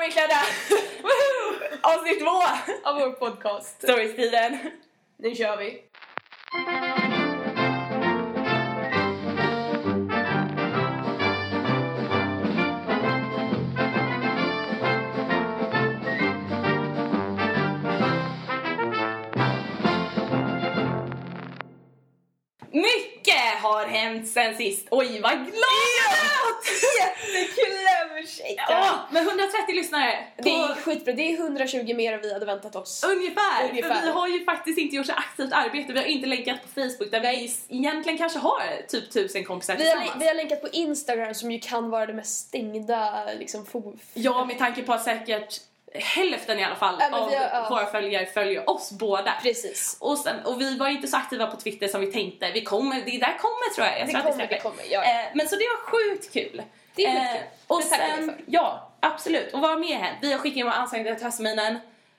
varminklädda! Avsnitt två! Av vår podcast. Stories-tiden. Nu kör vi. Hänt sen sist. Oj, vad glad jag är! Jättekul översikt! Ja, med 130 lyssnare. Det är skitbra, det är 120 mer än vi hade väntat oss. Ungefär. Ungefär. För vi har ju faktiskt inte gjort så aktivt arbete. Vi har inte länkat på Facebook där vi egentligen kanske har typ tusen kompisar Vi har, tillsammans. vi har länkat på Instagram som ju kan vara det mest stängda liksom Ja, med tanke på att säkert hälften i alla fall Ja, av har- ja. våra följare följer oss båda. Precis. Och, sen, och vi var inte så aktiva på Twitter som vi tänkte. Vi kommer, det där kommer tror jag. jag Det kommer, det kommer, ja. Eh, men så det var sjukt kul. Det är Eh, skitkul. och Det tackar vi sen. Ja, absolut. Och vad har mer hänt? Vi har skickat in våra ansökningar till höstterminen.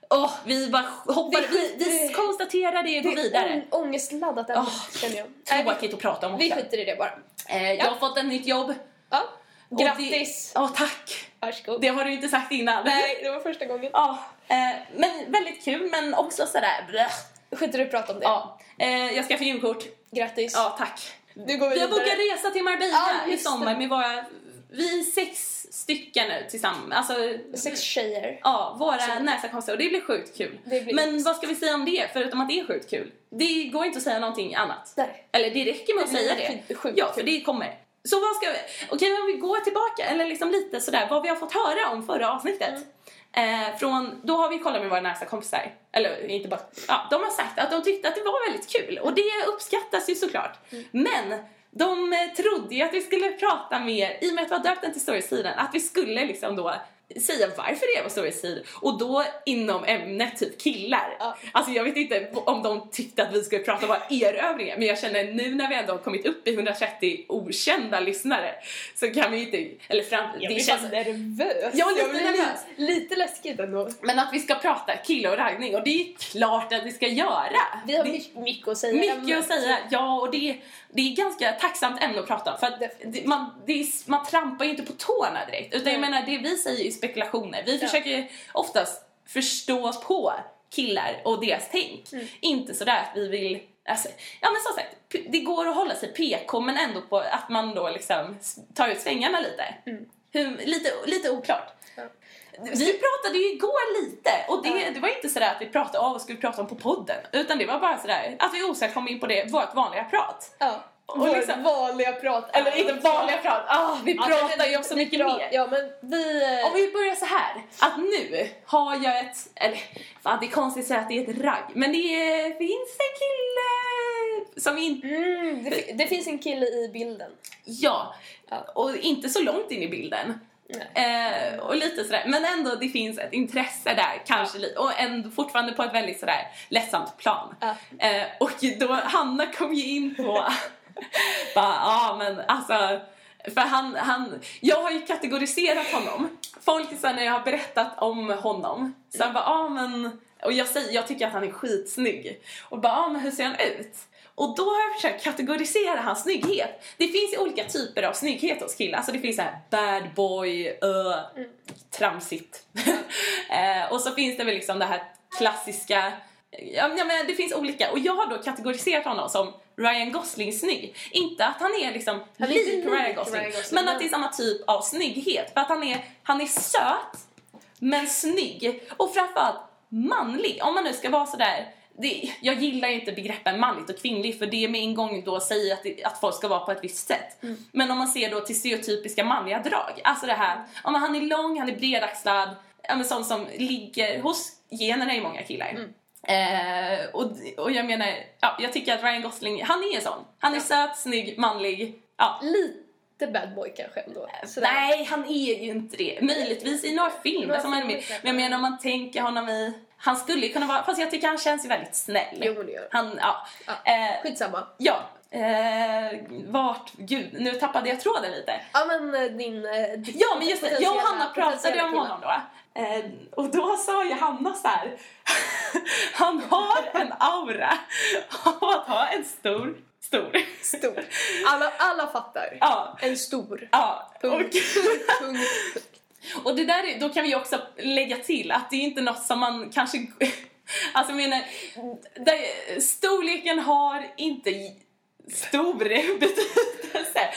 Åh, vi bara hoppade, Det är vi, vi konstaterade det och Det går är vidare. ång- ångestladdat ämne, Åh, känner jag. Tråkigt att prata om vi, vi också. skiter i det bara. Eh, jag har fått ett nytt jobb. Ja. Och det- Grattis! Ja, tack. Varsågod. Det har du inte sagt innan. Nej, det var första gången. Ja, eh, men väldigt kul men också sådär blöh. Skiter du prata om det? Ja, eh, jag ska få gymkort. Grattis. Ja, tack. Du går vidare. bokat resa till Marbella Ja, i just sommar med våra, vi är sex stycken nu tillsammans. Alltså, Sex tjejer. Ja, våra kompisar och det blir sjukt kul. Det blir Men jättespännande. vad ska vi säga om det förutom att det är sjukt kul? Det går inte att säga någonting annat. Nej. Eller det räcker med att Det säga det. sjukt Ja, för det kommer. Så vad ska vi... Okej, om vi går tillbaka, eller liksom lite sådär, vad vi har fått höra om förra avsnittet. Eh, från, då har vi kollat med våra närmsta kompisar, eller inte bara, ja, de har sagt att de tyckte att det var väldigt kul och det uppskattas ju såklart. Men de trodde ju att vi skulle prata mer, i och med att vi har döpt den till Storysidan, att vi skulle liksom då säga varför det var Storysid och då inom ämnet typ killar. Ja. Alltså jag vet inte om de tyckte att vi skulle prata om erövringar men jag känner nu när vi ändå har kommit upp i 130 okända lyssnare så kan vi inte, eller fram, Jag det blir känns bara nervös. Jag är lite blir nervös. Lite, läskigt ändå. men att vi ska prata kille och raggning och det är klart att vi ska göra. Vi har det, mycket, att säga. mycket att säga, ja och det, det är ganska tacksamt ämne att prata om för att man, är, man trampar ju inte på tårna direkt utan jag menar det vi säger är spekulationer. Vi Ja. försöker oftast förstå oss på killar och deras tänk. Mm. Inte sådär att vi vill Alltså, ja men som sagt, det går att hålla sig PK men ändå på att man då liksom tar ut svängarna lite. Mm. Hur, lite, lite oklart. Ja. Vi pratade ju igår lite och det, det var inte sådär att vi pratade av ska vi prata om på podden utan det var bara sådär att vi osökt kom in på det, vårt vanliga prat. Ja. Och Vår liksom- vanliga prat. Eller inte vanliga prat, ah, vi Ja, pratar men ju om så mycket mer. Ja, men vi... Om vi börjar så här att nu har jag ett, eller fan det är konstigt att säga att det är ett ragg, men det finns en kille som inte, Mm, det, det finns en kille i bilden. Ja. och inte så långt in i bilden. Eh, och lite sådär, men ändå det finns ett intresse där kanske lite och ändå fortfarande på ett väldigt sådär lättsamt plan. Eh, och då Hanna kom ju in på, bara ja men alltså, för han, han, jag har ju kategoriserat honom. Folk så när jag har berättat om honom, så han bara ja men, och jag säger, jag tycker att han är skitsnygg. Och bara ja men hur ser han ut? Och då har jag försökt kategorisera hans snygghet. Det finns ju olika typer av snygghet hos killar. Alltså det finns så här bad boy, uh, tramsigt. eh, och så finns det väl liksom det här klassiska, ja, men det finns olika. Och jag har då kategoriserat honom som Ryan Gosling snygg. Inte att han är liksom Han är lik Ryan Gosling, Ryan Gosling, men att det är samma typ av snygghet. För att han är, han är söt, men snygg. Och framförallt manlig. Om man nu ska vara sådär det, jag gillar ju inte begreppen manligt och kvinnligt för det med en gång då säger att, det, att folk ska vara på ett visst sätt. Mm. Men om man ser då till stereotypiska manliga drag, alltså det här, om han är lång, han är bredaxlad, ja sånt som ligger hos generna i många killar. Mm. Eh, och, och jag menar, ja, jag tycker att Ryan Gosling, han är sån. Han är söt, snygg, manlig. Ja. Lite bad boy kanske ändå. Sådär. Nej, han är ju inte det. Möjligtvis i några filmer Några som han är med. filmer kanske. Men jag menar om man tänker honom i... Han skulle kunna vara... Fast jag tycker han känns ju väldigt snäll. Jo, men det gör Han, ja. Ja. Eh, Skitsamma. ja. Eh, vart... Gud, nu tappade jag tråden lite. Ja men eh, din... eh, din Ja, men just det. Jag och Hanna pratade om honom då. Eh, och då sa ju Hanna så här. Han har en aura av att ha en stor, stor. Stor. Alla, alla fattar. Ja, En stor. ja. Och, Punkt. Och det där, är- då kan vi också lägga till att det är inte något som man kanske... Alltså jag menar, det, storleken har inte stor betydelse.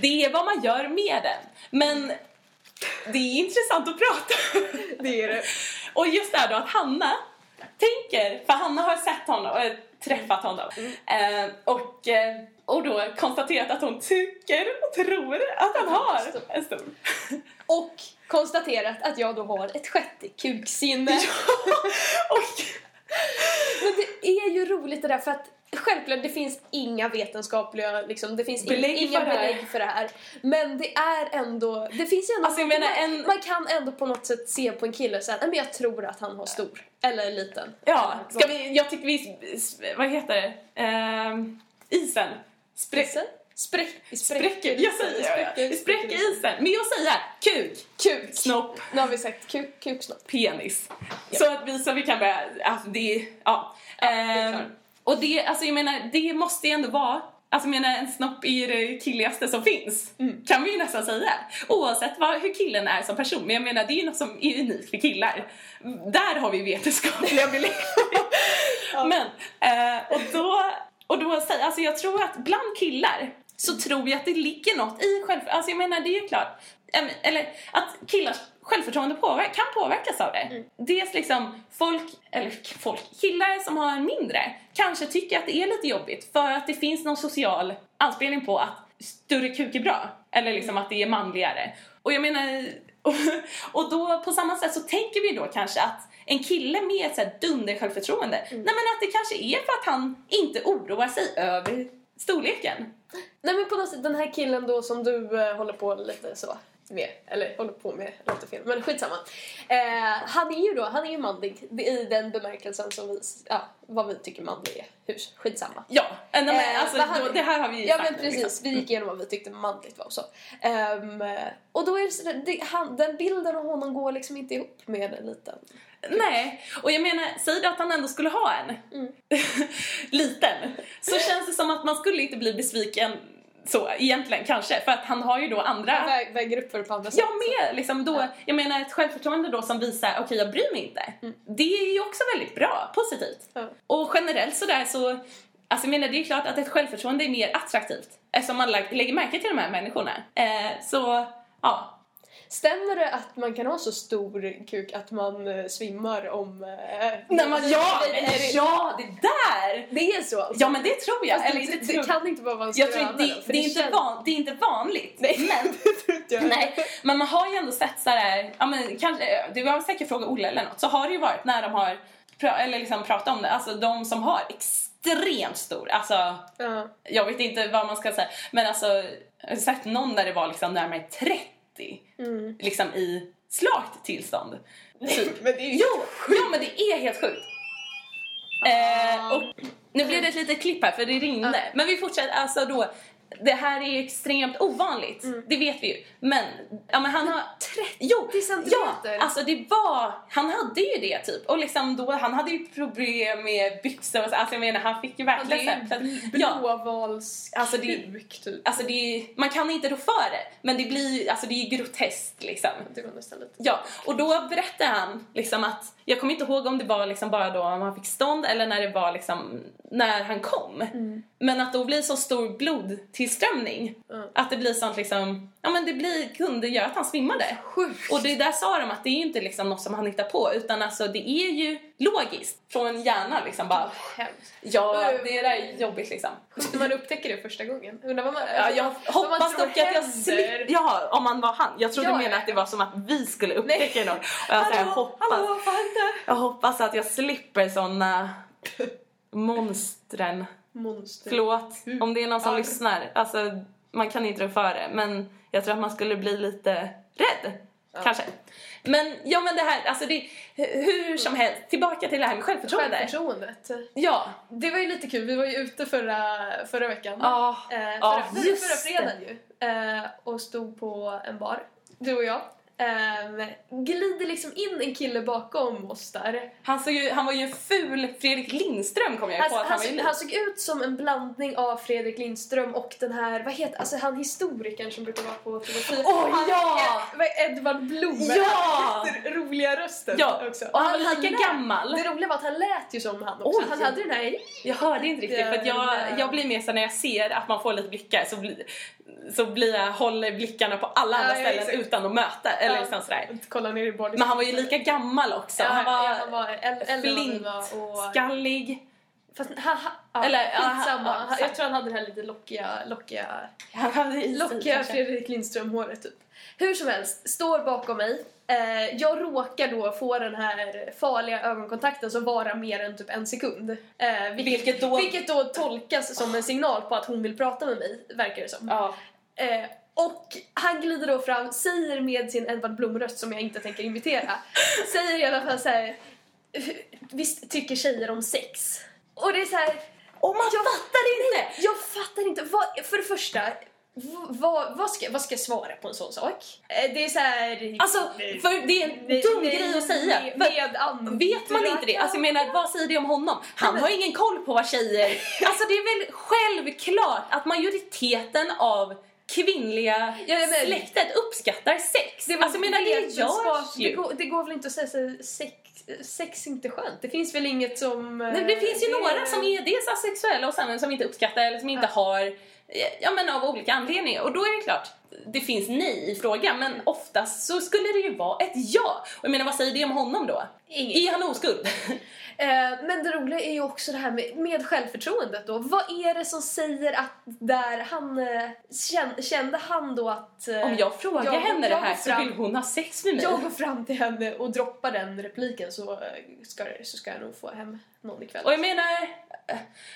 Det är vad man gör med den. Men det är intressant att prata Det är det. Och just det här då att Hanna tänker, för Hanna har sett honom, träffat honom eh, och, eh, och då konstaterat att hon tycker och tror att han har en stor. Och konstaterat att jag då har ett sjätte kuksinne. och Men det är ju roligt det där för att självklart det finns inga vetenskapliga liksom, det finns in- Belägg inga för belägg för det här. Men det är ändå, det finns ju ändå Alltså, jag menar, en- man kan ändå på något sätt se på en kille och säga "Nej, men jag tror att han har stor eller liten. ja, ska vi, jag tycker vi, vad heter det, Ehm, isen. Sprä, Isen? Spräck, spräcker, jag säger. Vi spräcker isen med att säga kuk, Kuk. snopp, Nu har vi sagt kuk, kuksnopp. penis. Så att vi, så vi kan börja, alltså det, ja. det är klart. Och det, alltså jag menar, det måste ju ändå vara Alltså jag menar en snopp är ju det killigaste som finns. Mm. Kan vi ju nästan säga. Oavsett vad, hur killen är som person. Men jag menar det är ju något som är unikt för killar. Där har vi vetenskapliga belägg. Men, eh, och då, och då säger, alltså jag tror att bland killar så tror jag att det ligger något i själv... Alltså jag menar det är ju klart. Eller att killars självförtroende påverk, kan påverkas av det. Dels liksom folk, eller folk, killar som har en mindre kanske tycker att det är lite jobbigt för att det finns någon social anspelning på att större kuk är bra. Eller liksom att det är manligare. Och jag menar, och, och då på samma sätt så tänker vi då kanske att en kille med ett dunder självförtroende, nej men att det kanske är för att han inte oroar sig över storleken. Nej men på något sätt den här killen då som du eh, håller på lite så med, eller håller på med, låter fel, men skitsamma. Eh, han är ju då, han är ju manlig i den bemärkelsen som vi, ja, vad vi tycker manlig är. Hur, skitsamma. Ja, nej, men Eh, alltså, han- det här har vi ju Ja men nu, precis, liksom. vi gick igenom vad vi tyckte manligt var och så. Ehm, och då är det, det han, den bilden av honom går liksom inte ihop med en liten. Nej, och jag menar, säg då att han ändå skulle ha en Mm. liten, så känns det som att man skulle inte bli besviken så egentligen kanske, för att han har ju då andra Väg, väger upp för det på andra sätt. Jag med! Liksom då, Ja. Jag menar ett självförtroende då som visar okej jag bryr mig inte. Det är ju också väldigt bra, positivt. Ja. Och generellt sådär så, alltså jag menar det är klart att ett självförtroende är mer attraktivt eftersom man lä- lägger märke till de här människorna. Eh, så, ja. Stämmer det att man kan ha så stor kuk att man eh, svimmar om... Eh, Nej, men ja, det- är det- ja, det där! Det är så alltså? Ja men det tror jag. Fast Eller det, det tror kan inte bara vara en jag tror det, för det, är inte van, det är inte vanligt. Nej. Men Det tror inte jag. Nej, men man har ju ändå sett så här, ja men kanske, du har säkert frågat Olle eller något, så har det ju varit när de har, eller liksom pratat om det, alltså de som har extremt stor, alltså Ja. jag vet inte vad man ska säga, men alltså jag har sett någon där det var liksom närmare 30, Mm. liksom i slakt tillstånd. Typ. Men det är ju Jo, ja men det är helt sjukt. Eh, och nu blev det ett litet klipp här för det ringde. Men vi fortsätter, alltså då. Det här är ju extremt ovanligt, det vet vi ju. Men, ja men han har... 30 jo, centimeter? Ja, alltså det var... Han hade ju det typ. Och liksom då, han hade ju problem med byxor och så. Alltså jag menar, han fick ju Ja, verkligen... det är ju ja, blåvalskuk Alltså, det- typ. alltså det är, man kan inte rå för det. Men det blir, alltså det är groteskt liksom. Det var nästan lite. Ja, och då berättade han liksom att, jag kommer inte ihåg om det var liksom bara då om han fick stånd eller när det var liksom när han kom. Men att då blir så stor blodtillströmning. Mm. Att det blir sånt liksom, ja men det blir, kunde göra att han svimmade. Sjukt. Och det där sa de att det är inte liksom något som han hittar på utan alltså det är ju logiskt från hjärnan liksom bara, Hemskt. ja det där är jobbigt liksom. När man upptäcker det första gången. Undrar vad man... Ja, jag vad man hoppas tror dock att jag slipper... Ja, om man var han. Jag trodde Ja, du menade att det var som att vi skulle upptäcka något. Och jag, så här, hoppas, hallå, vad jag hoppas att jag slipper såna monstren. Monster. Förlåt om det är någon som Ja. lyssnar. Alltså, man kan inte rå för det. Men jag tror att man skulle bli lite rädd. Kanske. Men ja men det här, alltså det, hur som helst, tillbaka till det här med självförtroende. Självförtroendet. Ja. Det var ju lite kul, vi var ju ute förra, förra veckan. Ja. Eh, Ja, förra, förra, just förra fredagen ju. Eh, och stod på en bar, du och jag. Ehm, glider liksom in en kille bakom oss där. Han, såg ju, han var ju en ful Fredrik Lindström kom jag Han, på att han, han, var han såg ut som en blandning av Fredrik Lindström och den här, vad heter alltså han historikern som brukar vara på TV4. Åh, han, ja! Ed, Edvard Blom Ja! roliga rösten Ja, också. och han var lika lät- gammal. Det roliga var att han lät ju som han också. Oj. Han hade den här Jag hörde inte riktigt för jag, jag blir mer så när jag ser att man får lite blickar så blir, så blir jag, håller blickarna på alla andra ja, ställen utan att möta eller Ja. liksom sådär. kolla ner i body. Men han var ju lika gammal också. ja, han var, ja, han var var och... skallig. Fast han, han, ja, Eller, ja, skitsamma. ja, Han- jag tror han hade det här lite lockiga, lockiga, Han hade i sig lockiga. Fredrik Lindström-håret typ. Hur som helst, står bakom mig. Eh, jag råkar då få den här farliga ögonkontakten som varar mer än typ en sekund. Eh, vilket, Vilket då- vilket då tolkas som en signal på att hon vill prata med mig, verkar det som. Ja. Eh, och han glider då fram, säger med sin Edvard Blom-röst som jag inte tänker imitera, säger i alla fall så här. visst tycker tjejer om sex? Och det är så här. Och man jag, fattar inte! Jag fattar inte. Vad, för det första, vad, vad, ska, vad ska jag svara på en sån sak? Eh, Det är så här. Alltså, för det är en Nej, dum nej, grej att säga. Med, med. Vet man inte det? Alltså jag menar, vad säger det om honom? Han har ingen koll på vad tjejer... Alltså det är väl självklart att majoriteten av kvinnliga Ja, men- släktet uppskattar sex. Det alltså menar, det vetenskap. görs Det ju. går, det går väl inte att säga så sex, sex är inte skönt. Det finns väl inget som... eh, Nej, det finns ju några som är dels asexuella och sen som inte uppskattar eller som inte Ja. har, ja men av olika anledningar. Och då är det klart, det finns nej i frågan men oftast så skulle det ju vara ett ja. Och jag menar vad säger det om honom då? Inget. Är han oskuld? Eh, men det roliga är ju också det här med, med självförtroendet då. Vad är det som säger att där han... eh, Kände, kände han då att... eh, Om jag frågar jag- henne det jag här går så fram- vill hon ha sex med mig. Jag går fram till henne och droppar den repliken så ska, så ska jag nog få hem någon ikväll. Och jag menar,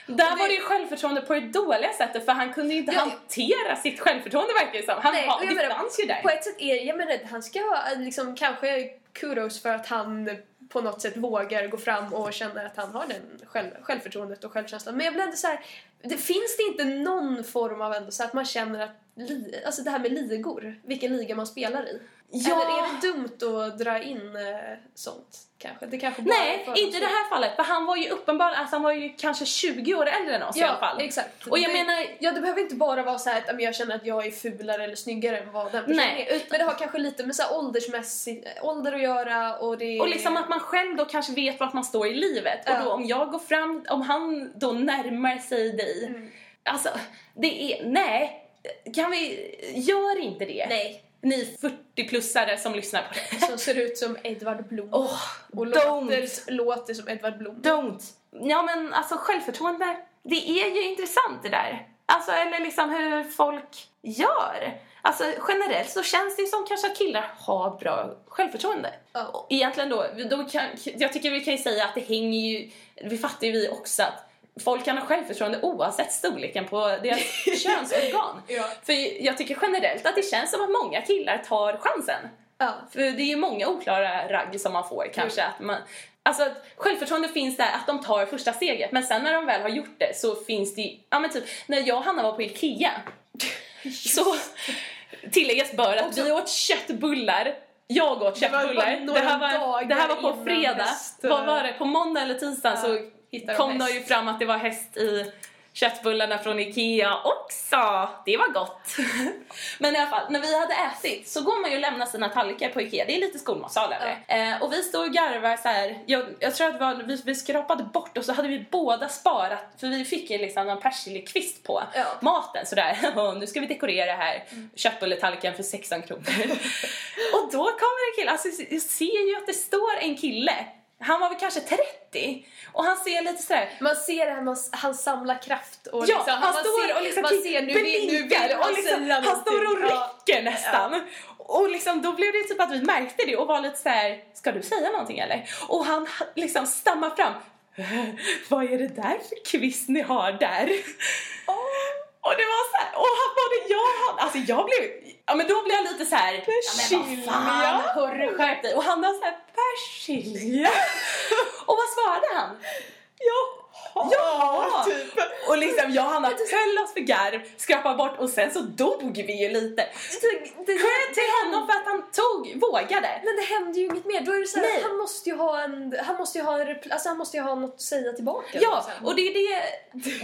där det- var det ju självförtroende på det dåliga sättet för han kunde inte Ja. hantera sitt självförtroende verkar det som. Han Nej, jag det menar, fanns ju där. På ett sätt är jag menar, han ska ha liksom, kanske kudos för att han på något sätt vågar gå fram och känner att han har den själv, självförtroendet och självkänslan. Men jag blir ändå så här, det finns det inte någon form av ändå så att man känner att, li, alltså det här med ligor, vilken liga man spelar i. Ja. Eller är det dumt att dra in eh, sånt kanske? Det kanske bara Nej, inte i det här fallet. För han var ju uppenbarligen, alltså han var ju kanske 20 år äldre än oss i alla Ja, fall. exakt. Och jag det, menar- ja, det behöver inte bara vara så här att ja, jag känner att jag är fulare eller snyggare än vad den personen Nej, är. utan- Men det har kanske lite med så här åldersmässigt, ålder att göra och det Och liksom att man själv då kanske vet vart man står i livet. Ja. Och då om jag går fram, om han då närmar sig dig. Mm. Alltså, det är, nej. Kan vi, gör inte det. Nej. Ni 40-plussare som lyssnar på det. Som ser ut som Edvard Blom. Oh, och låter, låter som Edvard Blom. Don't. Ja men alltså självförtroende, det är ju intressant det där. Alltså eller liksom hur folk gör. Alltså generellt så känns det ju som kanske att killar har bra självförtroende. Och Egentligen då, då kan, jag tycker vi kan ju säga att det hänger ju, vi fattar ju vi också att folk kan ha självförtroende oavsett storleken på deras könsorgan. Ja. För jag tycker generellt att det känns som att många killar tar chansen. Ja. För det är ju många oklara ragg som man får kanske. Att man, alltså att självförtroende finns där att de tar första steget men sen när de väl har gjort det så finns det ja men typ när jag och Hanna var på Ikea så tilläggas bör att vi åt köttbullar jag åt köttbullar. Det här var, det här var på fredag. Vad var det? På måndag eller tisdag Ja, så hittade de kom häst. ju fram att det var häst i köttbullarna från Ikea också. Det var gott. Men i alla fall, när vi hade ätit så går man ju och lämnar sina tallrikar på Ikea. Det är lite skolmatsal över det. eh, Och vi står och garvar så här. Jag, jag tror att det var, vi, vi skrapade bort och så hade vi båda sparat. För vi fick ju liksom en persiljekvist på Ja. maten sådär. Och nu ska vi dekorera här köttbulletallriken för 16 kronor. och då kommer en kille, alltså jag ser ju att det står en kille. Han var väl kanske 30 och han ser lite sådär Man ser det här, man, han samlar kraft och Ja, liksom, han man står och liksom man ser, nu vill, nu vill han och liksom, han står och. Ja. räcker nästan. Och liksom, då blev det typ att vi märkte det och var lite så här: ska du säga någonting eller? Och han liksom stammar fram, vad är det där för kvist ni har där? Och det var så här, och han, både jag och han, alltså jag blev, ja men då blev jag lite så här, ja men vad fan, hörru skärp dig. Och han var så här, persilja. och vad svarade han? Jag Ja! typ. Och liksom jag och Hanna höll oss för garv, skrapade bort och sen så dog vi ju lite. Cred till honom för att han tog, vågade. Men det händer ju inget mer. Då är det så här, Nej. han måste ju ha en, han måste ju ha en, alltså han måste ju ha något att säga tillbaka. Ja, liksom. och det är det,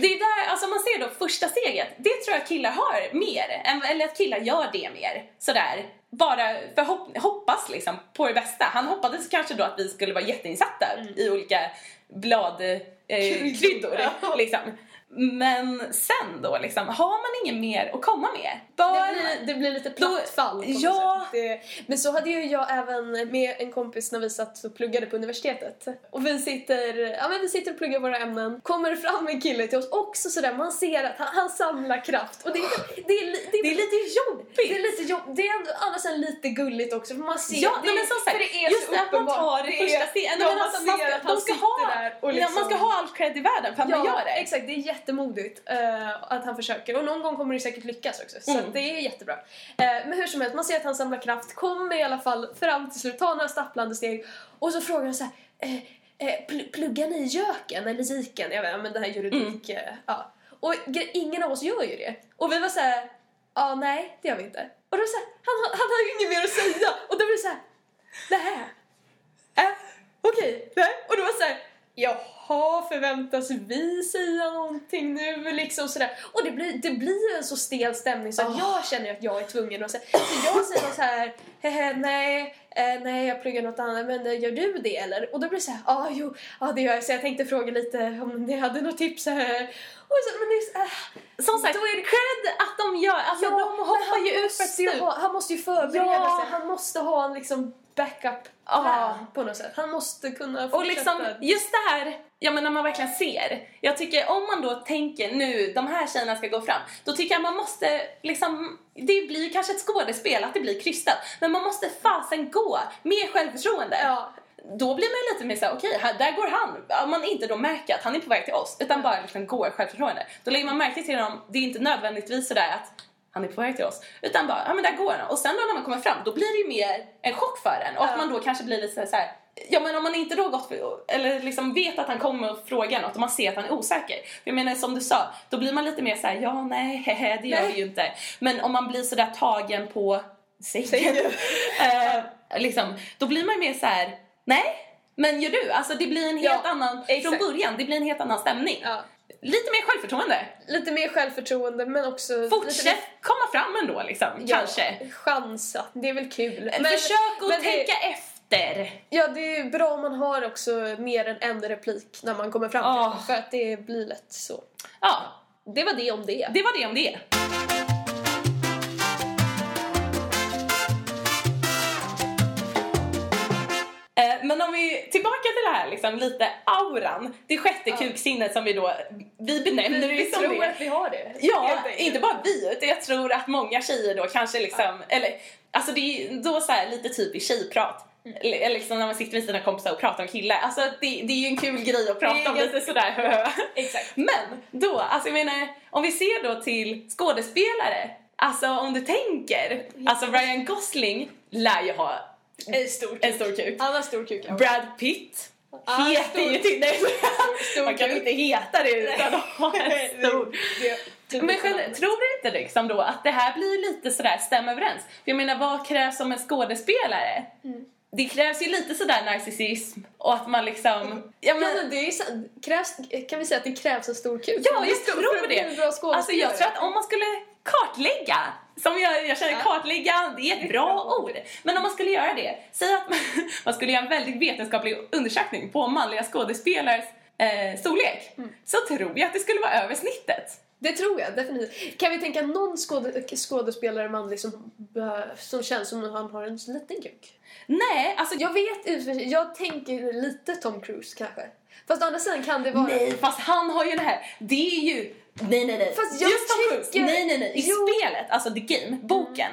det är där, alltså man ser då första steget, det tror jag killar har mer, eller att killar gör det mer, sådär. Bara för hopp, hoppas liksom på det bästa. Han hoppades kanske då att vi skulle vara jätteinsatta i olika bladkryddor, eh, kryddor, liksom. Men sen då liksom, har man inget mer att komma med? Bör Det blir, det blir lite platt fall på något ja. Det, men så hade ju jag även med en kompis när vi satt och pluggade på universitetet. Och vi sitter, ja, men vi sitter och pluggar våra ämnen. Kommer fram en kille till oss också sådär, man ser att han, han samlar kraft. Och det, det, är, li- det, Det är lite jobbigt. det är lite jobb, det är ändå annars är lite gulligt också för man ser Ja, det, men som sagt, det är just så det att man tar det första steget. Ja, man alltså, man ska- att han de ska ha- där och Ja, liksom, man ska ha all cred i världen för att man gör det. exakt. Det är jättemodigt eh, att han försöker. Och någon gång kommer det säkert lyckas också. Så Mm. det är jättebra. Eh, men hur som helst, man ser att han samlar kraft, kommer i alla fall fram till slut, tar några stapplande steg och så frågar han så här. Eh, eh, pl- pluggar ni göken eller jiken? Jag vet men det här juridik... Mm. eh, ja. Och ingen av oss gör ju det. Och vi var så här. ja nej det gör vi inte. Och då så här, han, han har ju inget mer att säga. Och då blir det så här. nej. Äh, Okej, nej. Och då var så här. Jaha, förväntas vi säga någonting nu? Liksom sådär. Och det blir, det blir en så stel stämning så att Oh. jag känner att jag är tvungen att säga. Så jag säger så här, hehe, nej, eh, nej jag pluggar något annat, men eh, gör du det eller? Och då blir det så här, ja ah, jo, ja det gör jag. Så jag tänkte fråga lite om ni hade något tips här. Och så, men det äh, Som sagt, Då är det- cred att de gör, alltså Ja, de hoppar ju ut för ett Han måste ju förbereda Ja. sig, han måste ha en liksom backup plan på något sätt. Han måste kunna fortsätta. Och liksom, just det här, ja men när man verkligen ser. Jag tycker om man då tänker nu, de här tjejerna ska gå fram. Då tycker jag man måste liksom, det blir kanske ett skådespel att det blir krystat. Men man måste fasen gå med självförtroende. Ja. Då blir man lite mer såhär, okej, här, där går han. Om man inte då märker att han är på väg till oss, utan bara liksom går självförtroende. Då lägger man märke till honom, det är inte nödvändigtvis sådär att han är på väg till oss. Utan bara, ja men där går han. Och sen då när man kommer fram, då blir det ju mer en chock för en. Och att man då kanske blir lite så här. Ja men om man inte då gått för, eller liksom vet att han kommer och frågar något och man ser att han är osäker. Jag menar som du sa, då blir man lite mer så här: ja nej, hehe, det gör Nej. vi ju inte. Men om man blir sådär tagen på sängen, Sängen. eh, liksom, då blir man ju mer så här: nej, men gör du? Alltså det blir en helt Ja, annan, exakt. från början, det blir en helt annan stämning. Ja. Lite mer självförtroende. Lite mer självförtroende men också... lite Fortsätt komma fram ändå liksom, Ja, kanske. Chansa, det är väl kul. Men, Försök att men det- tänka efter. Ja, det är bra om man har också mer än en replik när man kommer fram kanske, för att det blir lätt så. Ja, Det var det om det. det var det om det. Men om vi tillbaka till det här liksom lite auran, det sjätte Ja. kuksinnet som vi då, vi benämner det vi ju som tror det. att vi har det. Ja, inte bara vi utan jag tror att många tjejer då kanske liksom, eller alltså det är då så här lite typiskt tjejprat. Mm. Liksom när man sitter med sina kompisar och pratar om killar. Alltså det, det är ju en kul grej att Det prata om lite sådär. Exakt. Men då, alltså jag menar, om vi ser då till skådespelare. Alltså om du tänker, alltså Ryan Gosling lär ju ha En stor en stor kuk. Han har stor kuk. Brad Pitt Ah, heter ju till nej, stor Man kan kuk. inte heta det utan att ha en stor Det- det- men själv, tror du inte liksom då att det här blir lite sådär stäm överens? För jag menar, vad krävs som en skådespelare? Mm. Det krävs ju lite sådär narcissism och att man liksom... Ja, men, Ja, det är sant. krävs, kan vi säga att det krävs en stor kuk? Ja, jag tror det. bra Alltså jag tror att om man skulle kartlägga, som jag, jag känner kartlägga, det är ett bra ord. Men om man skulle göra det, säg att man, man skulle göra en väldigt vetenskaplig undersökning på manliga skådespelares eh, storlek. Mm. Så tror jag att det skulle vara över snittet. Det tror jag definitivt. Kan vi tänka någon skåde, skådespelare manlig som, som känns som att han har en liten kuk? Nej, alltså Jag vet jag tänker lite Tom Cruise kanske. Fast å andra sidan kan det vara... Nej, fast han har ju det här. Det är ju... Nej, nej, nej. Fast jag Just tycker- Nej, nej, nej. I Jo. spelet, alltså The Game, boken,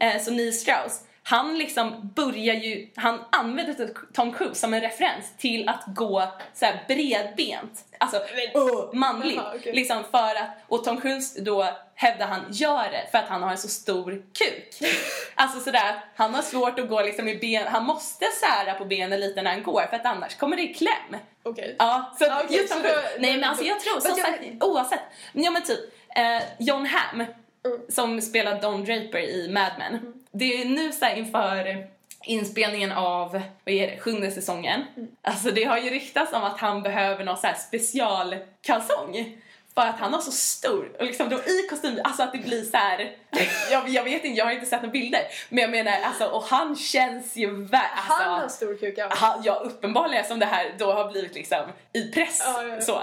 eh, så Neil Strauss, han liksom börjar ju, han använder Tom Cruise som en referens till att gå så här bredbent, alltså uh, manligt. Jaha, okej. Liksom för att, och Tom Cruise då hävdar han gör det för att han har en så stor kuk. alltså sådär han har svårt att gå liksom i ben, han måste sära på benen lite när han går för att annars kommer det i kläm. Okej. Ja, så Ja, okej, just så då-. Nej men alltså jag tror som jag- sagt oavsett. Ja men typ eh, John Hamm Mm. som spelar Don Draper i Mad Men. Det är nu så här inför inspelningen av, vad är det, sjunde säsongen. Mm. Alltså det har ju ryktats om att han behöver någon så här specialkalsong. För att han har så stor, och liksom då i kostym, alltså att det blir så här. Jag, jag vet inte, jag har inte sett några bilder. Men jag menar alltså, och han känns ju vä- alltså, Han har stor kuk, ja. han, ja, uppenbarligen som det här då har blivit liksom i press. Ja, ja, ja. Så.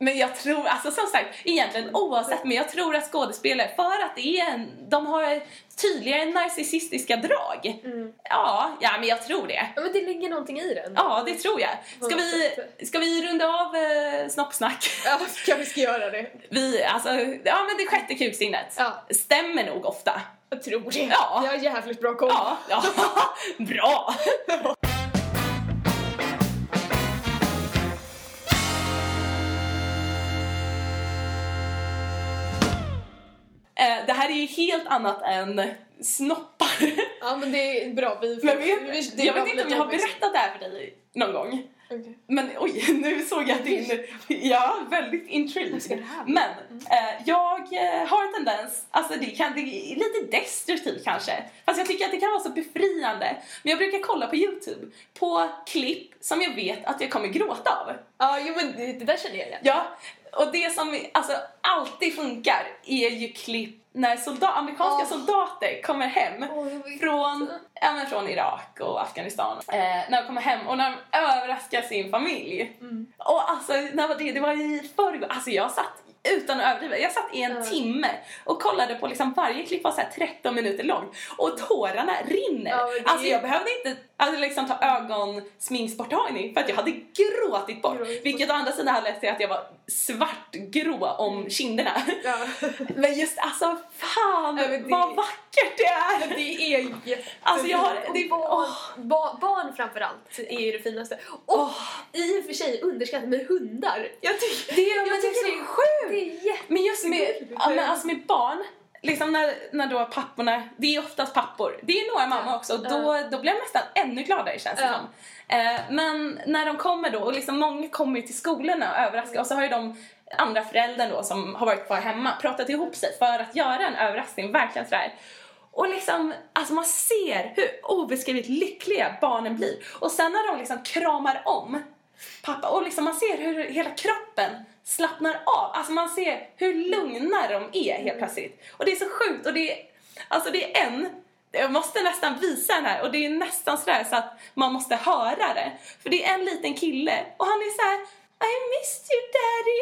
Men jag tror, alltså som sagt, egentligen oavsett, men jag tror att skådespelare, för att det är en, de har tydligare narcissistiska drag. Mm. Ja, ja men jag tror det. Ja men det ligger någonting i den. Ja, det tror jag. Ska vi, ska vi runda av eh, snoppsnack? Ja, kanske ska göra det. Vi, alltså, ja men det sjätte kuksinnet Ja. stämmer nog ofta. Jag tror det. Ja. Jag har jävligt bra koll. Ja, ja. bra! här är ju helt annat än snoppar. Ja men det är bra. Vi, Men vi, vet, det jag vet inte om jag har berättat det här för dig någon gång. Okej. Men oj, nu såg jag din... Ja, väldigt intrigued. Men eh, jag eh, har en tendens, alltså det, kan, det är lite destruktivt kanske. Fast jag tycker att det kan vara så befriande. Men jag brukar kolla på Youtube på klipp som jag vet att jag kommer gråta av. Ja, jo men det, det där känner jag igen. Ja, och det som alltså, alltid funkar är ju klipp när solda- amerikanska Åh. soldater kommer hem vet från, ja, från Irak och Afghanistan. Eh, när de kommer hem och när de överraskar sin familj. Mm. Och alltså, när var det? Det var i förrgår. Alltså jag satt utan att överdriva, jag satt i en Ja. timme och kollade på liksom varje klipp var så här 13 minuter lång och tårarna rinner. Ja, det Alltså jag behövde inte alltså, liksom ta ögonsminksborttagning för att jag hade gråtit bort. Gråtit. Vilket å andra sidan hade lett till att jag var svartgrå om kinderna. Ja. Men just alltså fan Ja, det- vad vackert det är! Det är jättefint. Alltså, jag har- det- barn, ba, barn framförallt är ju det finaste. Och Åh. i och för sig underskattat med hundar. Jag tycker Det, jag jag tycker det är sjukt. Det är jätte... Men just med, men alltså med barn, liksom när, när då papporna, det är oftast pappor, det är några mamma också, och då, då blir jag nästan ännu gladare känns det Ja. som. Eh, men när de kommer då, och liksom många kommer ju till skolorna och överraskar, och så har ju de andra föräldrar då som har varit kvar hemma pratat ihop sig för att göra en överraskning, verkligen sådär. Och liksom, alltså man ser hur obeskrivligt lyckliga barnen blir. Och sen när de liksom kramar om pappa och liksom man ser hur hela kroppen slappnar av. Alltså man ser hur lugna de är helt plötsligt. Och det är så sjukt och det är, alltså det är en, jag måste nästan visa den här och det är nästan sådär så att man måste höra det. För det är en liten kille och han är så här: I missed you daddy,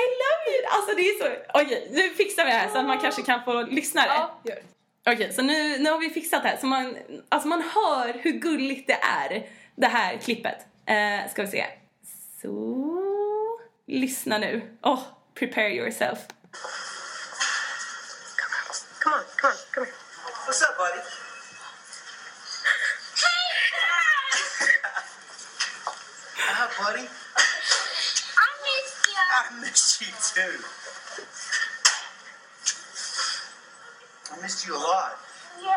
I love you. Alltså det är så, okej nu fixar vi det här så att man kanske kan få lyssna det. Ja, gör. Okej, så nu, nu har vi fixat det här. Så man, alltså man hör hur gulligt det är, det här klippet. Eh, ska vi se. Så... Lyssna nu. Oh, prepare yourself. Come on, come on, come here. What's up, buddy? Hi, buddy. I missed you. I missed you too. I missed you a lot. Yeah.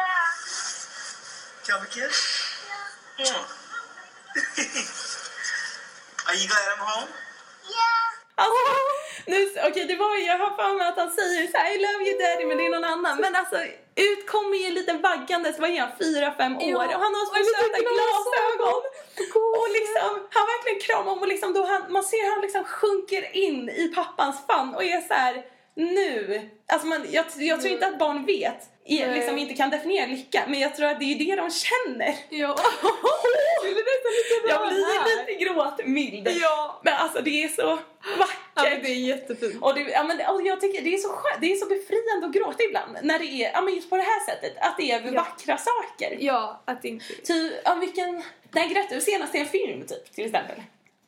Can we kiss? Yeah. Mwah. Are you glad I'm home? Yeah. Alltså, nu, okej det var jag har för mig att han säger så här, I love you daddy men det är någon annan. Men alltså ut kommer ju en liten vaggandes, vad är han, fyra, fem år Ja, och han har så söta glasögon. Och liksom, han verkligen kramar om och liksom då han, man ser han liksom sjunker in i pappans famn och är så här nu. Alltså man, jag, jag tror inte att barn vet, liksom inte kan definiera lycka men jag tror att det är det de känner. Ja. Det blir nästan Jag blir lite gråtmild. Ja. Men alltså det är så Ja, vackert. det är jättefint. Och, det, ja, men, och jag tycker det är, så skönt, det är så befriande att gråta ibland när det är ja, men just på det här sättet, att det är över Ja. vackra saker. Ja, att inte... Ty, ja, vilken, när grät du senast i en film typ, till exempel?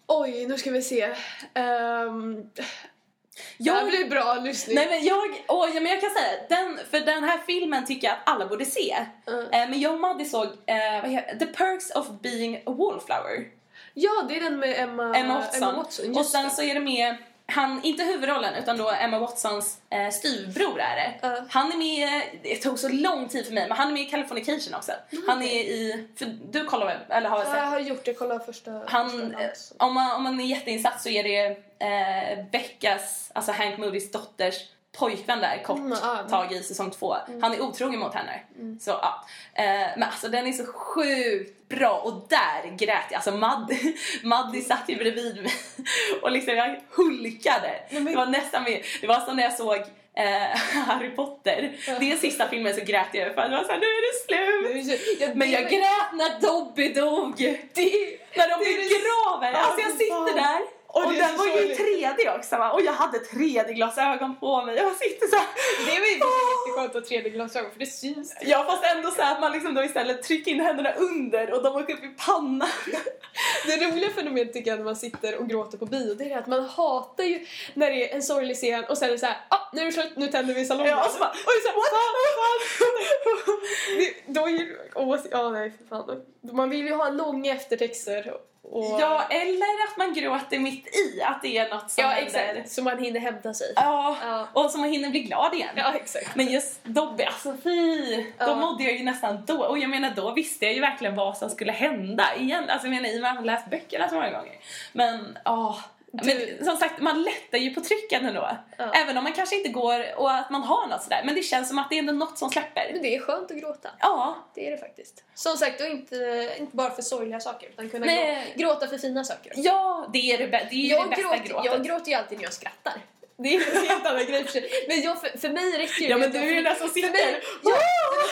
Oj, nu ska vi se. Ehm, Det här Jag, blir bra lyssning. nej men jag, åh, ja, men jag kan säga, den, för den här filmen tycker jag att alla borde se. Mm. Eh, men jag och Maddy såg eh, vad heter, The Perks of Being a Wallflower. Ja, det är den med Emma, Emma Watson. Watson. och sen det. så är det med, han, inte huvudrollen utan då Emma Watsons eh, styvbror är det. Ja. Han är med, det tog så lång tid för mig, men han är med i Californication också. Han är i, för du kollar väl, eller har Ja, jag har gjort det, kolla första... Han, första eh, om, man, om man är jätteinsatt så är det eh, Beckas, alltså Hank Moodys dotters pojkvän där kort Mm, ja. tag i säsong två. Han är otrogen mot henne. Så ja. Eh, men alltså den är så sjukt bra och där grät jag. Alltså Maddy, Maddy satt ju bredvid mig och liksom jag hulkade. men- Det var nästan mer, det var som när jag såg eh, Harry Potter. Det är sista filmen så grät jag för att det var såhär, nu är det slut. Det är så- ja, Men jag grät när Dobby dog! Det, När de begraver! Alltså jag Ja, sitter där Och och, den så var ju i sorgligt. 3D också va? Och jag hade 3D-glasögon på mig. Jag sitter så här. det är väl jätteskönt att ha 3D-glasögon för det syns. Ja fast ändå så här att man liksom då istället trycker in händerna under och de åker upp i pannan. Det roliga fenomenet tycker jag när man sitter och gråter på bio det är att man hatar ju när det är en sorglig scen och sen är det såhär ah, nu är det slut, nu tänder vi salongen. Ja, och så bara, och så här, det, då är ju, åh, ja nej för fan. Man vill ju ha långa eftertexter och... Ja eller att man gråter mitt i att det är något som ja händer. exakt. Så man hinner hämta sig. Ja, Ja. och så man hinner bli glad igen. Ja exakt. Men just Dobby, alltså fy! Då Ja. mådde jag ju nästan då. Och jag menar då visste jag ju verkligen vad som skulle hända igen. Alltså jag menar i och med att man läst böckerna så många gånger. Men åh. Du- Men som sagt, man lättar ju på trycket ändå. Ja. Även om man kanske inte går och att man har något sådär. Men det känns som att det är ändå något som släpper. Men det är skönt att gråta. Ja, Det är det faktiskt. Som sagt, och inte, inte bara för sorgliga saker utan kunna Nej. grå, gråta för fina saker. ja det är det, det, är ju det Jag bästa gråter, gråtet. jag gråter ju alltid när jag skrattar. Det är en helt annan grej för sig. Men jag, för, för mig räcker ju Ja men du jag är ju den som för sitter mig, ja,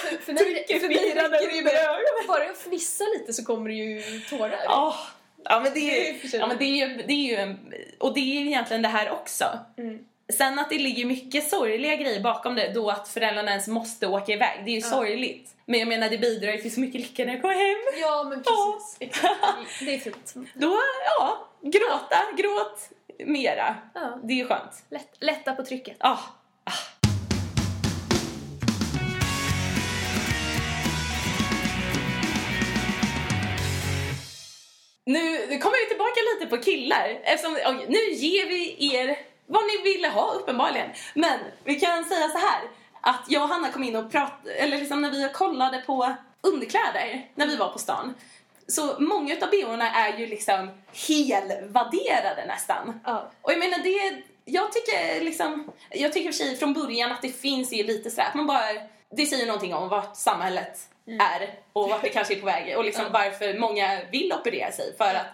för, för mig, för mig räcker det bara jag fnissar lite så kommer det ju tårar. Ja, ja men det är sig. ja, men det är ju, det är ju en, och det är ju egentligen det här också. Mm. Sen att det ligger mycket sorgliga grejer bakom det, då att föräldrarna ens måste åka iväg, det är ju sorgligt. Men jag menar det bidrar ju till så mycket lycka när jag kommer hem. Ja men precis. Exakt. Det är fint. Då, ja, gråta, gråt mera. Ja. Det är ju skönt. Lätt, lätta på trycket. Ah. Nu nu kommer vi tillbaka lite på killar. Eftersom, nu ger vi er vad ni ville ha uppenbarligen. Men vi kan säga så här att jag och Hanna kom in och pratade, eller liksom när vi kollade på underkläder när vi var på stan. Så många utav bhorna är ju liksom helvadderade nästan. Ja. Och jag menar det, jag tycker liksom, jag tycker för sig från början att det finns ju lite sådär att man bara, det säger någonting om vart samhället är och vart det kanske är på väg och liksom varför många vill operera sig för att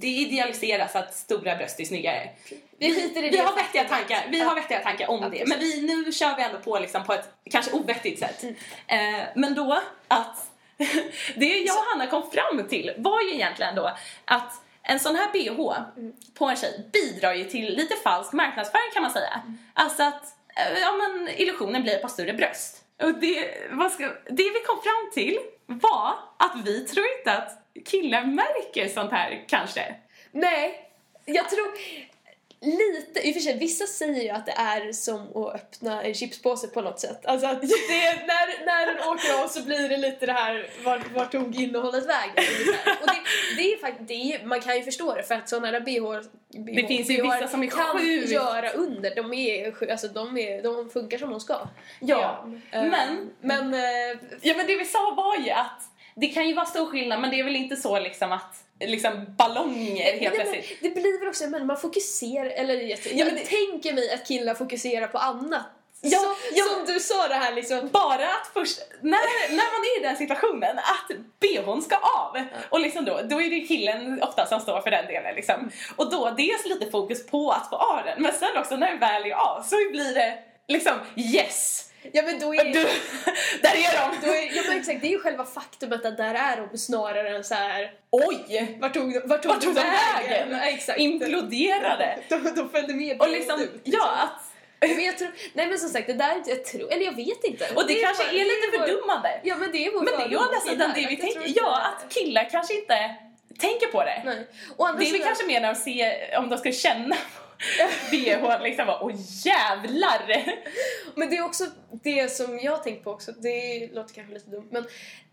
det idealiseras att stora bröst är snyggare. Vi skiter i Vi det har vettiga tankar, vi har vettiga tankar om det. Men vi, nu kör vi ändå på liksom på ett kanske ovettigt sätt. Mm. Eh, men då att det jag och Hanna kom fram till var ju egentligen då att en sån här bh Mm. på en tjej bidrar ju till lite falsk marknadsföring kan man säga. Mm. Alltså att eh, ja, men illusionen blir ett par större bröst. Och det, vad ska, det vi kom fram till var att vi tror inte att killar märker sånt här kanske. Nej, jag tror lite, i och för sig vissa säger ju att det är som att öppna en chipspåse på något sätt. Alltså att det, när, när den åker av så blir det lite det här, vart var tog innehållet vägen? Och det, det är faktiskt, det är, man kan ju förstå det för att sådana där bh, bh Det finns ju vissa som är kan sjukt- göra under, de är, alltså de, är, de funkar som de ska. Ja, Eh, men- men eh, Ja men det vi sa var ju att det kan ju vara stor skillnad men det är väl inte så liksom att liksom ballonger helt Men det, plötsligt. det blir väl också, men man fokuserar, eller jag, Ja, men det- tänker mig att killar fokuserar på annat. Ja, så, ja. Som du sa det här liksom. Bara att först, när, när man är i den situationen, att bhn ska av. Och liksom då, då är det killen ofta som står för den delen liksom. Och då dels lite fokus på att få av den, men sen också när den väl är av så blir det liksom yes! Ja men då är, Du, där är de! då är ja, men exakt, det är ju själva faktumet att där är de snarare än så här. Oj! Vart tog, vart tog, Vart tog de vägen? Ja, exakt. Imploderade! De, de följde med Och liksom, ut, ja att Men jag tror, nej men som sagt, det där, jag tror, eller jag vet inte. Och det, kanske bara- är lite vår- fördummande. Ja men det är vår Men det är ju här, det vi tänker. Ja, att killar kanske inte tänker på det. Nej. Det är väl kanske mer när de ser, om de ska känna bh liksom åh jävlar! Men det är också det som jag har tänkt på också, det låter kanske lite dumt men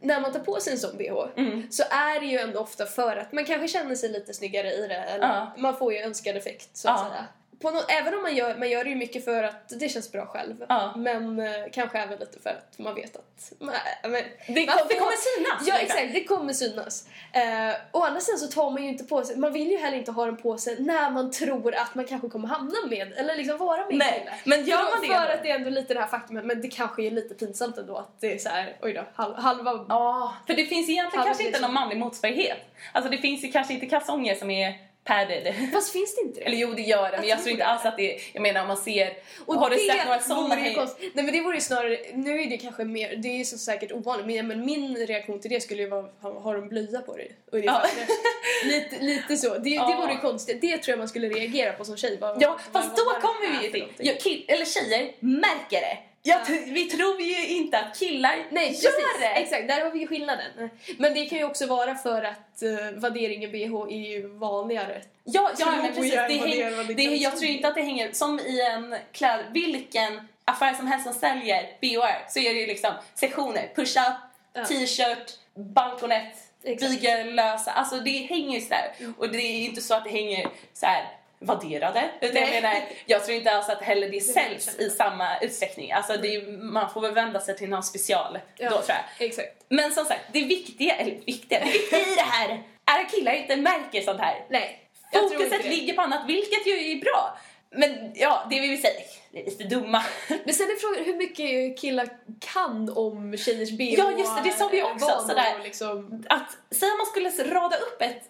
när man tar på sig en sån bh Mm. så är det ju ändå ofta för att man kanske känner sig lite snyggare i det eller Ja. man får ju önskad effekt så att Ja. säga. På nå- även om man gör, man gör det ju mycket för att det känns bra själv Ja. men eh, kanske även lite för att man vet att man, men, Det, man kom, det kommer synas! Ja liksom. exakt, det kommer synas. Eh, å andra sidan så tar man ju inte på sig, man vill ju heller inte ha den på sig när man tror att man kanske kommer hamna med, eller liksom vara med Nej, kille. men gör För- man det För ändå? att det är ändå lite det här faktumet, men det kanske är lite pinsamt ändå att det är så här, oj då, halv, halva... Ja, för det finns egentligen Halva kanske inte någon manlig motsvarighet. Alltså det finns ju kanske inte kalsonger som är padded. Fast finns det inte det? Eller jo, det gör det, men Jag jag tror inte det. alls att det är... Jag menar om man ser... Och har du det sett några sådana? Nej men det vore ju snarare, nu är det kanske mer, det är ju så säkert ovanligt, men, men min reaktion till det skulle ju vara, har, har de blöja på dig? Ungefär. lite, lite så, det, det Ja. vore ju konstigt, det tror jag man skulle reagera på som tjej. Bara, Ja, fast då kommer det vi ju till... Ja, kill, eller tjejer märker det. Jag, t- vi tror ju inte att killar Nej, gör precis. det. Exakt, där har vi ju skillnaden. Men det kan ju också vara för att uh, värdering i bh är ju vanligare. Ja, ja men jag precis. Det häng, det det, jag tror inte att det hänger... Som i en kläd... Vilken affär som helst som säljer BHR så är det ju liksom sektioner. Push-up, Ja. t-shirt, balkonett, Exakt. bygellösa. Alltså det hänger ju sådär. Och det är inte så att det hänger så här vadderade. Utan jag menar, jag tror inte alls att heller det säljs i samma utsträckning. Alltså är, man får väl vända sig till någon special Ja, då tror jag. Exakt. Men som sagt, det viktiga, eller viktiga, det viktiga i det här är att killar inte märker sånt här. Nej, Fokuset ligger på annat, vilket ju är bra. Men ja, det vill vi säga, det är lite dumma. Men sen är frågan hur mycket killar kan om tjejers bh Ja, just det, det sa vi också, sådär. Liksom, Att säga man skulle rada upp ett,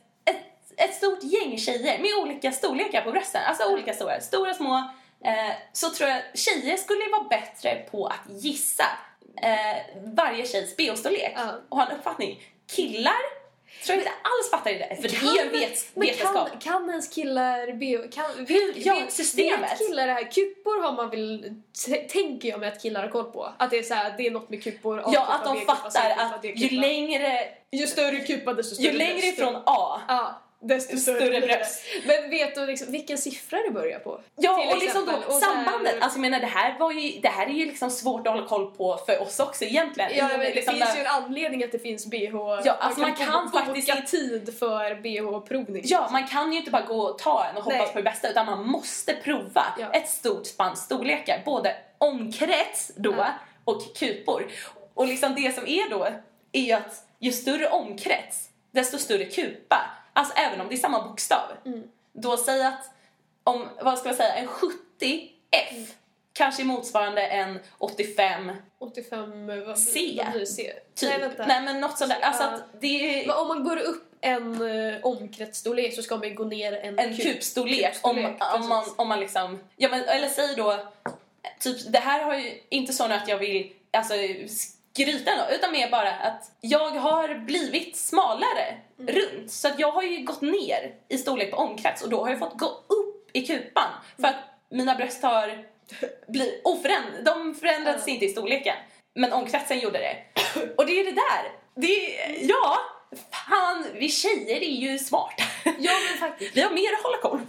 ett, stort gäng tjejer med olika storlekar på brösten, alltså olika stora, stora, små, eh, så tror jag tjejer skulle vara bättre på att gissa eh, varje tjejs bh-storlek Ja. och ha en uppfattning. Killar tror jag inte alls fattar det för det är ju vet, men vetenskap. kan, kan ens killar bh... Kan, Hur- ja, vet, systemet. Vet killar det här? Kuppor har man väl, tänker jag mig att killar har koll på. Att det är så här, det är något med kuppor. Ja, att de fattar att ju längre, ju större kuppa desto större ju längre ifrån A Ja, desto större, Större bröst. Men vet du liksom, vilken siffra det börjar på? Ja, och liksom då. Och så här- sambandet. Alltså menar det här, var ju, det här är ju liksom svårt att hålla koll på för oss också egentligen. Ja, men det liksom finns där- ju en anledning att det finns bh. Ja, alltså man kan boka faktiskt tid för bh-provning. Ja, man kan ju inte bara gå och ta en och hoppas Nej. på det bästa utan man måste prova Ja. ett stort spann storlekar. Både omkrets då Ja. och kupor. Och liksom det som är då är ju att ju större omkrets desto större kupa. Alltså även om det är samma bokstav. Mm. Då säg att om, vad ska jag säga, en 70 F kanske är motsvarande en 85 85, vad, C. vad blir? C? typ. Nej, vänta. Nej men något sånt där. Alltså att det är om man går upp en uh, omkretsstorlek så ska man ju gå ner en, en kup- kupstorlek om, kupstorlek, om, man, om man liksom, ja men eller säg då, typ det här har ju inte så nu att jag vill alltså skryta nå, utan mer bara att jag har blivit smalare Mm. runt så att jag har ju gått ner i storlek på omkrets och då har jag fått gå upp i kupan för att mina bröst har blivit oförändrade, de förändrades Ja. inte i storleken men omkretsen gjorde det. Och det är det där, det är, ja, fan vi tjejer är ju smarta. Ja men faktiskt. Vi har mer att hålla koll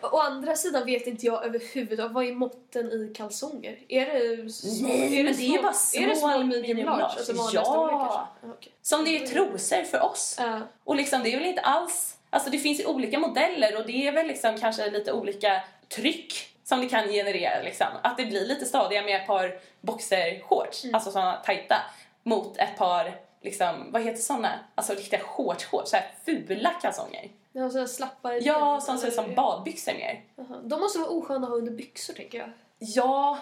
på. Å andra sidan vet inte jag överhuvudtaget, vad är måtten i kalsonger? Är det, s- Nej, är men det är bara är det small, small, medium, large? large. Alltså Ja. Ja, okej. Som det är trosor för oss. Ja. Och liksom det är väl inte alls... Alltså det finns ju olika modeller och det är väl liksom kanske lite olika tryck som det kan generera liksom. Att det blir lite stadiga med ett par boxershorts, alltså sådana tajta, mot ett par liksom, vad heter sådana? Alltså riktiga shorts-shorts, så här fula kalsonger. Ja, så slappare Ja, ben, som ser ut som badbyxor mer. Jaha. De måste vara osköna att ha under byxor tänker jag. Ja,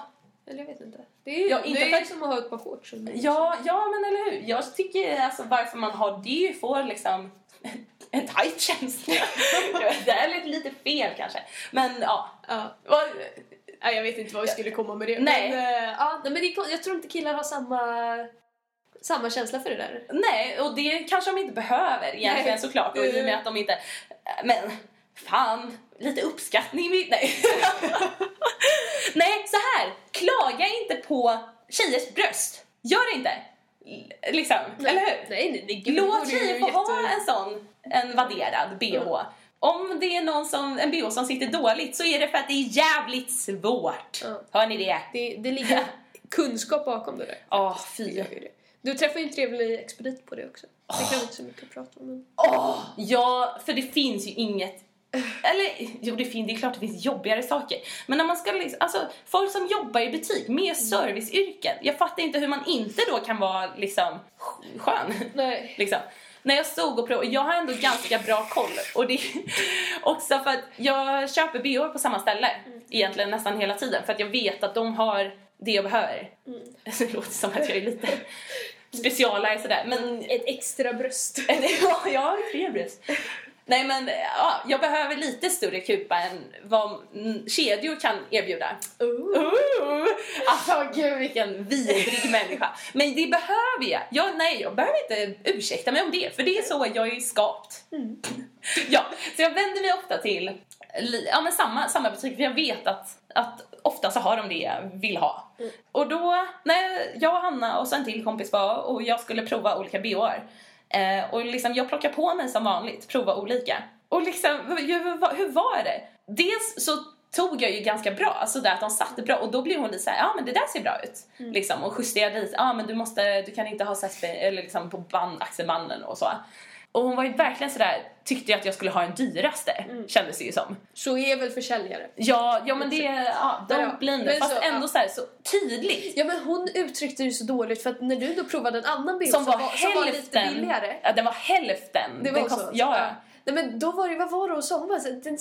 Eller jag vet inte. Det är ju Ja, inte det är som att ha ett par shorts under Ja, ja men eller hur. Jag tycker alltså varför man har det får liksom en tight känsla. det är lite, fel kanske. Men ja. Ja. Jag vet inte vad vi skulle komma med det. Nej. Men, äh, ja, men jag tror inte killar har samma, samma känsla för det där. Nej, och det kanske de inte behöver egentligen Nej. såklart. Och i och med att de inte... Men fan, lite uppskattning. Nej. Nej, så här. Klaga inte på tjejers bröst. Gör det inte. Liksom, eller hur? Nej, nej, nej. gud, Låt tjejer få ha jätte- en sån, en vadderad bh. om det är någon som, en bh som sitter dåligt så är det för att det är jävligt svårt. Ja. Hör ni det? Det, det ligger kunskap bakom det där. Åh, Det fy. Du träffar ju en trevlig expedit på det också. Det kan vi inte så mycket prata om. Men... Åh, ja, för det finns ju inget... Eller, jo det, finns, det är klart det finns jobbigare saker. Men när man ska liksom, alltså folk som jobbar i butik med serviceyrken. Jag fattar inte hur man inte då kan vara liksom skön. Nej. liksom. När jag stod och provade, jag har ändå ganska bra koll. Och det också för att jag köper bh på samma ställe egentligen nästan hela tiden. För att jag vet att de har det jag behöver. Det låter som att jag är lite specialare sådär. Men Ett extra bröst. ja, jag har tre bröst. Nej men ja, jag behöver lite större kupa än vad mm, kedjor kan erbjuda. Oh. Uh, alltså gud vilken vidrig människa. Men det behöver jag. jag. Nej, jag behöver inte ursäkta mig om det, för det är så jag är skapt. Ja, så jag vänder mig ofta till ja, men samma, samma butik, för jag vet att, att ofta så har de det jag vill ha. Och då, när jag och Hanna och så en till kompis var och jag skulle prova olika BHR eh, och liksom jag plockar på mig som vanligt, prova olika. Och liksom, hur, var- hur var det? Dels så tog jag ju ganska bra, alltså där att de satte bra och då blev hon lite såhär, ja men det där ser bra ut. Liksom, och justerade lite, ja men du måste, du kan inte ha sett eller liksom på band, axelbanden och så. Och hon var ju verkligen sådär, tyckte att jag skulle ha den dyraste, kändes det ju som. Så är väl försäljare. Ja, ja men det, ja, Ja, blame men them. Fast så, ändå ja. så, så tydligt. Ja men hon uttryckte det så dåligt för att när du då provade en annan bh Som var, som var lite hälften. billigare. Ja, den var hälften. Det den var kost- så? Ja, ja. Nej men då var det, vad var det hon sa? Hon bara, så, den,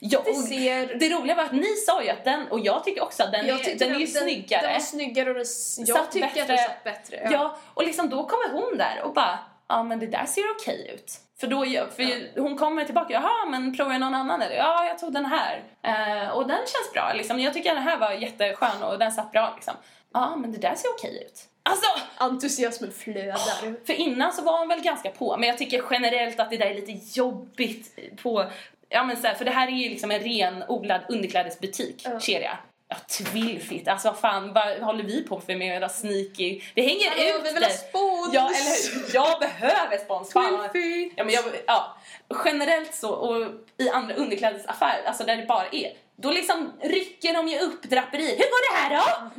ja det ser... det roliga var att ni sa ju att den, och jag tycker också att den, jag är, tyckte den är ju snyggare. Den var snyggare och den, jag Satt tycker att bättre. den satt bättre. Ja. och liksom då kommer hon där och bara, ja men det där ser okej ut. För då, för hon kommer tillbaka, jaha men provar jag någon annan eller? Ja, jag tog den här. Eh, och den känns bra liksom. Jag tycker den här var jätteskön och den satt bra liksom. Ja, men det där ser okej ut. Alltså! Entusiasmen flödar. För innan så var hon väl ganska på, men jag tycker generellt att det där är lite jobbigt på... Ja men så här, för det här är ju liksom en renodlad underklädesbutik, Ja. kedja. Ja, tvillfit. Alltså vad fan, vad håller vi på för med era sneaky? Det hänger Hallå, ut vi vill ha spons! Ja, eller hur? Jag behöver spons. Twilfit! Ja, men jag, ja, generellt så, och i andra underklädesaffärer, alltså där det bara är, då liksom rycker de ju upp draperier. Hur går det här då?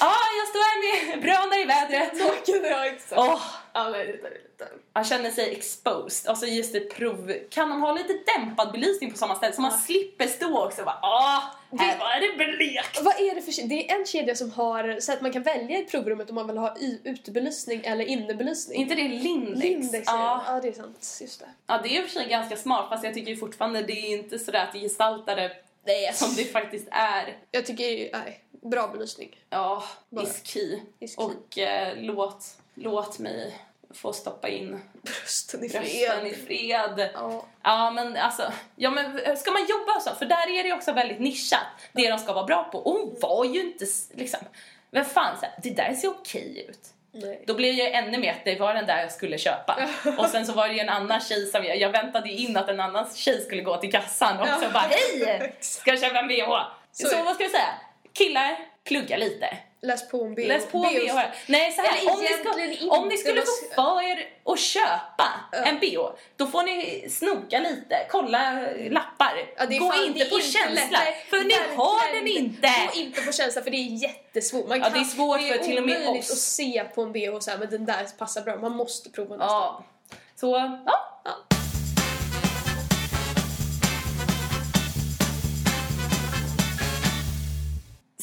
Ja, jag står här med brönar i vädret. Ja exakt. Åh, Ja men det är lite. han känner sig exposed. Alltså just ett prov. Kan de ha lite dämpad belysning på samma ställe så man slipper stå också och bara åh, här Det- var det blekt. Vad är det för Det är en kedja som har så att man kan välja i provrummet om man vill ha utebelysning eller innebelysning. inte det Lindex? Lindex ja. ja det är sant, just det. ja, det är i och för sig ganska smart fast jag tycker ju fortfarande det är inte sådär att det gestaltar det som det faktiskt är. Jag tycker ju, nej, bra belysning. Ja, Bara. is key. Och eh, låt, låt mig få stoppa in Brösten i rösten i fred. fred. Ja. Ja men alltså, ja men ska man jobba så? För där är det också väldigt nischat, det de ska vara bra på. Och hon var ju inte liksom, vem fan så här, det där ser okej ut. Nej. Då blev jag ännu mer att det var den där jag skulle köpa. Och sen så var det ju en annan tjej som jag, jag väntade in att en annan tjej skulle gå till kassan och så bara hej! Ska jag köpa en bh? Så Så, vad ska jag säga? Killar, plugga lite. Läs på om BH. Läs på BH. bh. Nej så här, om ni, ska, om ni skulle få för er att köpa Ja. en bh, då får ni snoka lite, kolla lappar. Ja, det är Gå fan- inte är på inte känsla, lätt. För ni har den inte. Gå inte på känsla för det är jättesvårt. Man Ja, kan, det är svårt det för till och med oss. att se på en BH och säga men den där passar bra. Man måste prova nästan. Ja. Så, ja. Ja.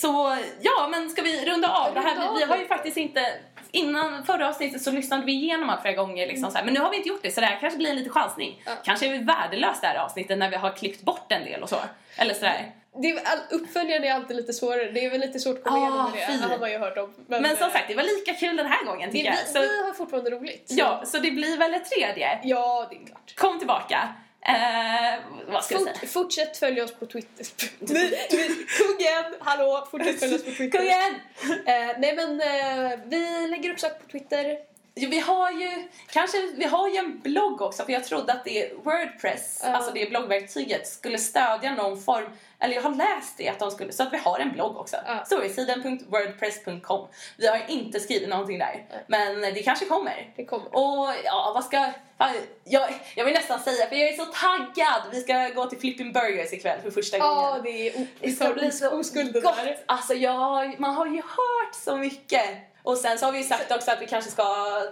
Så ja, men ska vi runda av det här? Vi, vi har ju faktiskt inte... Innan förra avsnittet så lyssnade vi igenom allt flera gånger. Liksom, så här. Men nu har vi inte gjort det, så det här kanske blir en liten chansning. Ja. Kanske är vi värdelöst det här avsnittet när vi har klippt bort en del och så. Eller sådär. Det är, uppföljaren är alltid lite svårare. Det är väl lite svårt att komma Ah, igenom med det. Det har man ju hört om. Men som eh, sagt, det var lika kul den här gången vi, tycker jag. vi, Så, vi har fortfarande roligt. ja, så det blir väl ett tredje. ja, det är klart. Kom tillbaka. Eh? Fort, fortsätt följa oss på Twitter. Kungen! Hallå! Fortsätt följa oss på Twitter. Kungen! Eh, nej men eh, vi lägger upp saker på Twitter. Vi har ju, kanske, vi har ju en blogg också för jag trodde att det Wordpress, Ja. alltså det bloggverktyget, skulle stödja någon form, eller jag har läst det att de skulle, så att vi har en blogg också. Ja. Storysiden.wordpress.com. Vi har inte skrivit någonting där, men det kanske kommer. Det kommer. Och ja, vad ska... Jag, jag vill nästan säga, för jag är så taggad! Vi ska gå till Flipping Burgers ikväll för första gången. Ja, det är Det ska bli så gott! där. Alltså jag, man har ju hört så mycket. Och sen så har vi ju sagt också att vi kanske ska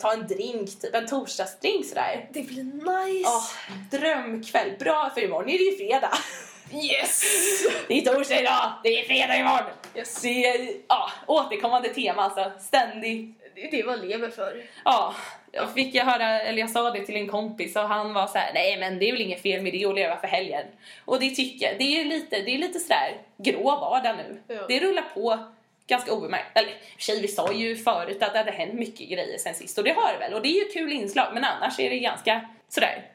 ta en drink, typ en torsdagsdrink sådär. Det blir nice! Åh, drömkväll. Bra för imorgon är det ju fredag. Yes! Det är torsdag idag, det är fredag imorgon. yes. Det är ja, återkommande tema alltså. Ständigt. Det är det man lever för. Ja, jag fick jag höra, eller jag sa det till en kompis och han var så här: nej men det är väl inget fel med det att leva för helgen. Och det tycker jag, det är lite, det är lite sådär grå vardag nu. Ja. Det rullar på ganska obemärkt. Eller sig, vi sa ju förut att det hade hänt mycket grejer sen sist och det har det väl och det är ju kul inslag men annars är det ganska sådär.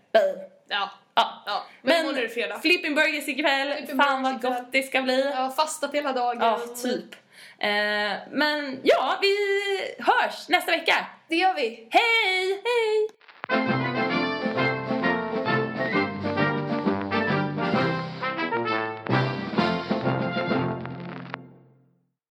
Ja. Ja. ja. Men, det fredag. Flipping burgers ikväll, Flipping fan vad burgers ikväll. gott det ska bli. Ja, fastat hela dagen. Ja, typ. Eh, men ja, vi hörs nästa vecka. Det gör vi. Hej! Hej!